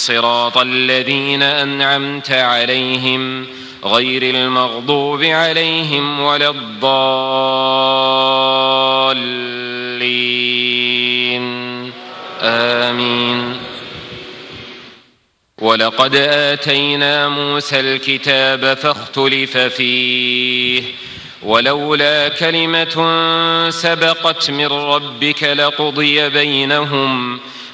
صراط الذين أنعمت عليهم غير المغضوب عليهم ولا الضالين. آمين. ولقد آتينا موسى الكتاب فاختلف فيه. ولولا كلمة سبقت من ربك لقضي بينهم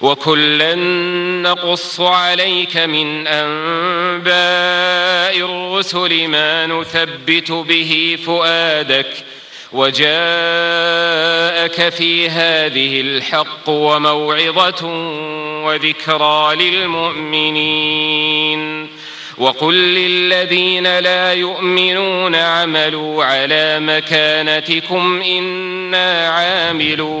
وكلا نقص عليك من أنباء الرسل ما نثبت به فؤادك وجاءك في هذه الحق وموعظة وذكرى للمؤمنين وقل للذين لا يؤمنون عملوا على مكانتكم إنا عاملون